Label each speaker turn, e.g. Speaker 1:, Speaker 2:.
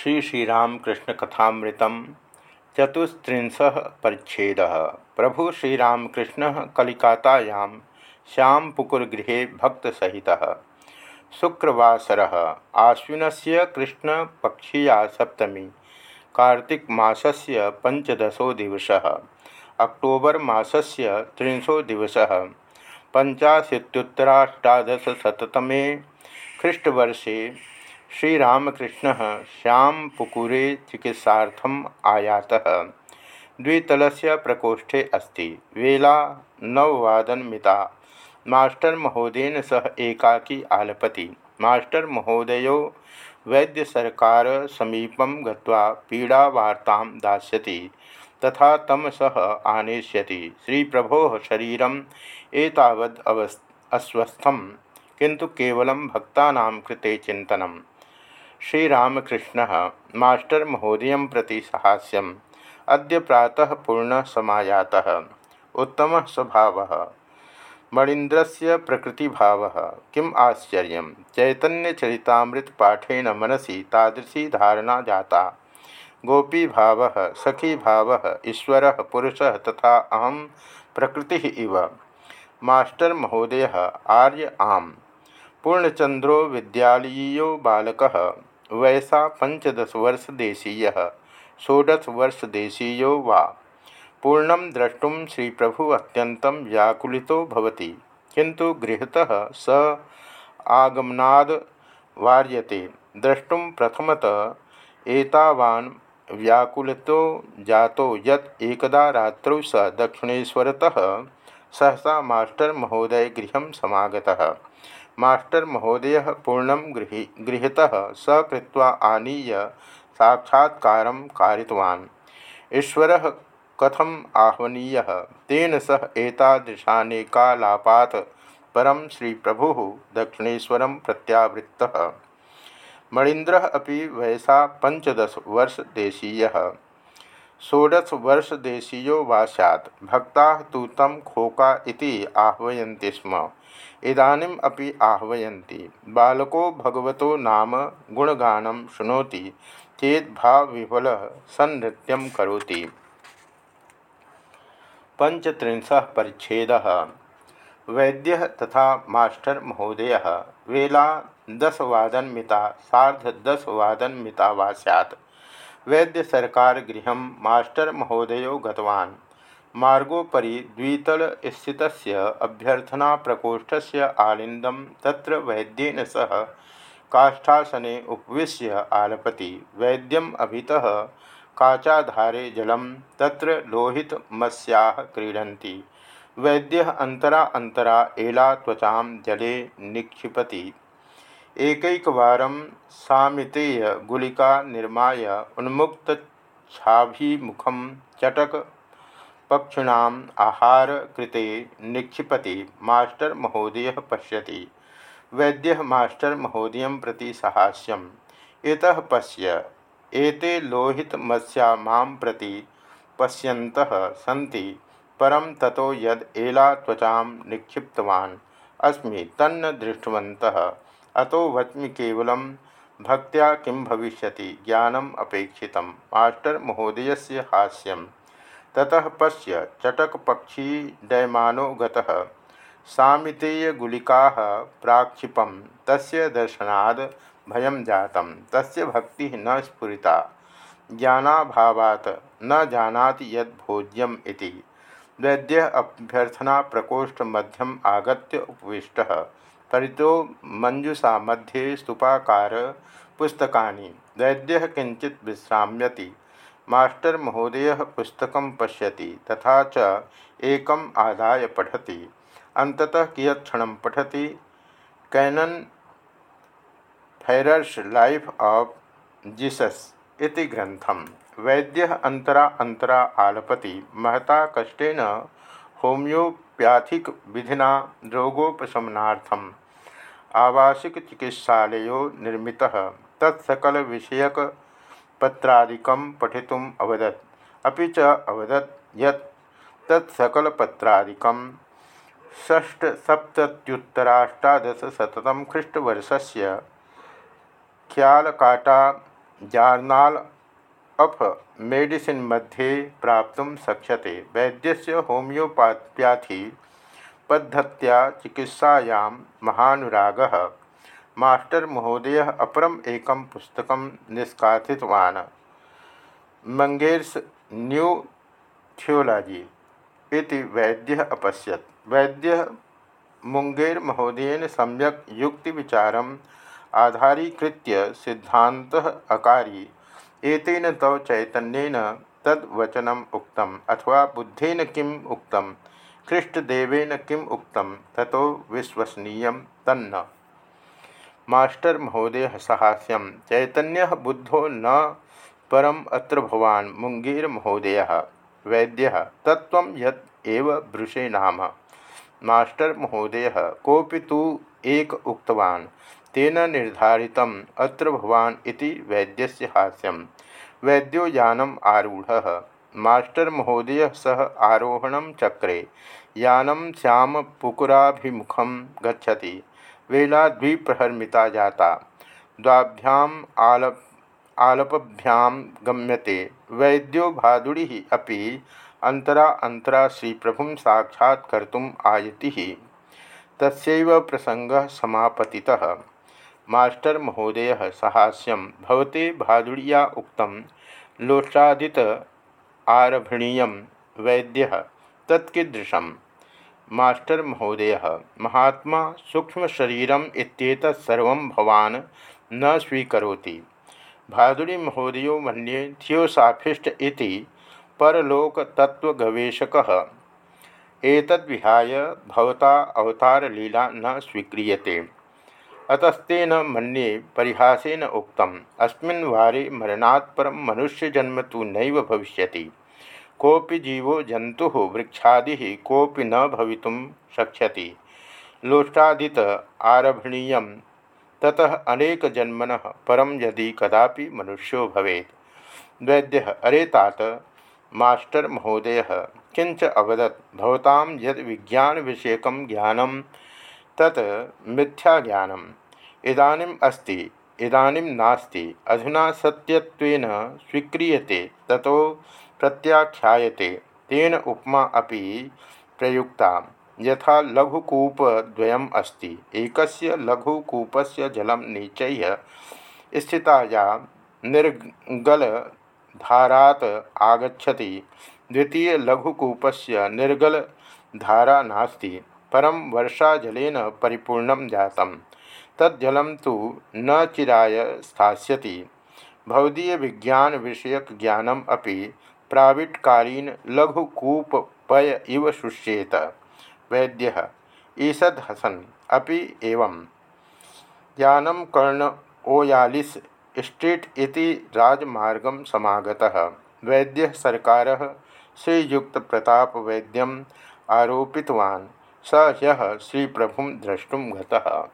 Speaker 1: श्री श्रीरामकृष्ण कथामृत चतुस्त्रिंश परिच्छेद। प्रभु श्रीरामकृष्ण कलिकातायां श्यामपुकुरगृहे भक्तसहितः शुक्रवासर आश्विन से कृष्णपक्षीया सप्तमी कार्तिकमासस्य पंचदशो दिवस, अक्टोबर मासस्य त्रिंशो दिवस पंचाशीत्युत्तराष्टादशतमे ख्रीष्टवर्षे श्रीरामकृष्ण श्यामपुकुरे चिकित्सार्थम आयातः। द्वितलस्य प्रकोष्ठे अस्ति। वेला नववादनमिता। मास्टर महोदयन सह एकाकी आलपति। मास्टर महोदयो वैद्य सरकार समीपं गत्वा पीड़ावार्तां दास्यति तथा तम सह आनेष्यति। श्री प्रभो शरीरम एतावद् अस्वस्थम किंतु केवलं भक्ता कृते चिंतनम श्रीरामकृष्ण मास्टर महोदय प्रति सहास्यम। अद्य प्रातः पूर्ण समायातः उत्तम स्वभाव मणीन्द्र से प्रकृतिभाव। किम आश्चर्य चैतन्यचरितामृत पाठेन मनसी तादृशी धारणा जाता। गोपी भाव सखी भाव ईश्वर, पुरुष तथा अहम प्रकृति इव। मास्टर महोदय, आर्य आम। पूर्णचंद्रो विद्यालयीयो बालक। वयसा पंचदशवर्षदेशीय षोडशवर्षदेशीयो वा। पूर्ण द्रष्टुम श्री प्रभु अत्यंतं व्याकुलितो भवति किंतु गृहतः स आगमनाद वार्यते। द्रष्टुम प्रथमत एतावान व्याकुलितो जातो यत एकदा रात्रौ स दक्षिणेश्वरतः सहसा मास्टर महोदय गृह समागतः। मास्टर महोदय पूर्ण गृही, गृहतः सकृत्वा आनीय साक्षात्कार कारितवान्। ईश्वर कथम आह्वनीय? तेन सह एतादृशानेकालापात परम श्री प्रभु दक्षिणेशर प्रत्यावृत्त। मणीन्द्र अभी वयसा पंचदश वर्षदेशीय षोडशवर्षदेशीयो वा सैत् भक्ता तो तम खोका इति स्म। इदानीम अपि बालको भगवतो नाम गुणगानं शृणोति। चेत भावविह्वल सन्नृत्यं करोति। पंचत्रिंश परिच्छेद। वैद्य तथा मास्टर महोदय। वेला दसवादन मिता सार्धदसवादन मिता वा सैत् वैद्य सरकार गृह मास्टर महोदयो गतवान्। मार्गोपरी द्वितल स्थित अभ्यर्थना प्रकोष्ठ से आलिंदम तत्र वैद्यन सह काष्ठासने उपविश्य आलपति। वैद्यम अभितः काचाधारे जलम तत्र लोहितमस्या क्रीडन्ति। वैद्य अंतरा अंतरा एला त्वचा जले निक्षिपति। एकैकवारं सामितेय गुलिका निर्माय उन्मुक्त छाभिमुखम चटक पक्षिणाम आहार कृते निक्षिपति मास्टर महोदय पश्यति। वैद्य मास्टर महोदय प्रति सहास्यम। इत पश्य, एते लोहितमस्या माँ प्रति पश्यन्तः सन्ति परम ततो यद एला त्वचा निक्षिप्तवान्, अस्मि तन्न दृष्टवन्तः। अतो वच्मि केवलं, भक्त्या किं भविष्यति? ज्ञानम अपेक्षितं मास्टर महोदयस्य हास्यम्। ततः पश्य, चटकपक्षी डयमानो गतः, सामितेयगुलिकाः प्राक्षिपं तस्य दर्शनाद भयं जातं तस्य भक्तिः न स्फुरिता। ज्ञानाभावात् न जानाति यद् भोज्यम् वैद्यः अभ्यर्थना प्रकोष्ठमध्यम् आगत्य उपविष्टः। परितो मंजुषा मध्ये स्तूपाकार पुस्तकानि। वैद्यः किञ्चित् विश्राम्यति। मास्टर महोदय पुस्तक पश्यति, तथा च एकम आदाय पठति। अंततः कियत्क्षण पठति? Canon Farrar's life of Jesus इति ग्रंथम वैद्य अंतरा अंतरा आलपति। महता कष्टेन होमियोपैथिक विधिना रोगोपशमनार्थम आवासिक चिकित्सालयो निर्मितः। तत्सकल विषयक पत्रादिकं पठितुम् अवदत्। अपि च अवदत् यत् तत्सकलपत्रादिकं षष्ठसप्तत्युत्तराष्टादशशततम ख्रीष्टवर्षस्य ख्यालकाटा जार्नाल अफ मेडिसिन मध्ये प्राप्त शक्यते। वैद्य होमियोपैथी पद्धत्या चिकित्सायां महानुराग। मास्टर महोदय अपरम एक पुस्तक निष्काथितवान् मंगेर्स न्यू थियोलॉजी इति वैद्य अपश्यत। वैद्य मुंगेर महोदयन सम्यक युक्ति विचारम आधारीकृत्य सिद्धांत अकारी एतेन तव चैतन्येन तद्वचनम उक्तम, अथवा बुद्धेन किम उक्तम, ख्रीष्टदेवेन किम उक्तम, ततो विश्वसनीय तन्न। मास्टर महोदय सहास्यम, चैतन्य बुद्धो न परम अत्र भवान मुंगेर महोदय, वैद्य तत्व भृशे नाम। मास्टर महोदय कोपि तो एक उक्तवान् तेन निर्धारित अत्र भवान् इति वैद्यस्य हास्यम। वैद्यो यानम आरूढ़। मास्टर महोदय सह आरोहण चक्रे यानम श्याम पुकुराभिमुखम गच्छति। वेला द्विप्रहरमिता जाता। द्वाभ्याम आलप आलपभ्याम गम्यते। वैद्यो भादुड़ी अपि अंतरा अंतरा श्री प्रभु साक्षात्कर्तुम आयति। तस्व प्रसंग समापति मास्टर महोदय सहास्यम भवते भादुड़िया उक्तम लोष्टादित आरभणीय वैद्य तत्कीदृशम मास्टर महोदय, महात्मा सूक्ष्मशरीरम इत्येतत्सर्व भवान न स्वीकरोति। भादुड़ी महोदयो मन्ये थियोसाफिस्ट इति परलोकतत्वगवेषक एतद्विहाय भवता अवतारलीला न स्वीक्रियते। अतस्तेन मन्ये परिहासेन उक्तम्। अस्मिन् वारे मरणात् परं मनुष्यजन्म तो नैव भविष्यति। कोऽपि जीवो जंतु वृक्षादिः कोऽपि न भवितुं शक्ष्यति। लोष्टादित आरभणीय ततः अनेकजन्मनः परं यदि कदापि मनुष्यो भवेत्। वैद्यः, अरे तात! मास्टर महोदय किंच अवदत, भवतां यद विज्ञान विषयक ज्ञानम तत् मिथ्या ज्ञानम इदानीम अस्ति इदानीम नास्ति। अधुना सत्यत्वेन स्वीक्रियते, ततो प्रत्याख्यायते। तेन उपमा अपि प्रयुक्ता यथा लघुकूपद्वयम् अस्ति। एकस्य लघुकूपस्य जलं नीचैः स्थिताया निर्गल धारात आगछति द्वितीय लघुकूपस्य निर्गल धारा नास्ति। परम वर्षाजलेन परिपूर्ण जातम। तज्जल तो न चिराय स्थास्यति। भवदीय विज्ञान विषयक ज्ञानम अपि प्राविट्कालीन लघुकूपय इव शुष्येत। वैद्य ईषद हसन अभी एवं ज्ञानम कर्ण ओयालिस स्ट्रीट इति राजमार्गं समागतः। वैद्यः सर्कारः श्रीयुक्तप्रतापवैद्यम् आरोपितवान्। स ह्यः श्रीप्रभुं द्रष्टुं गतः।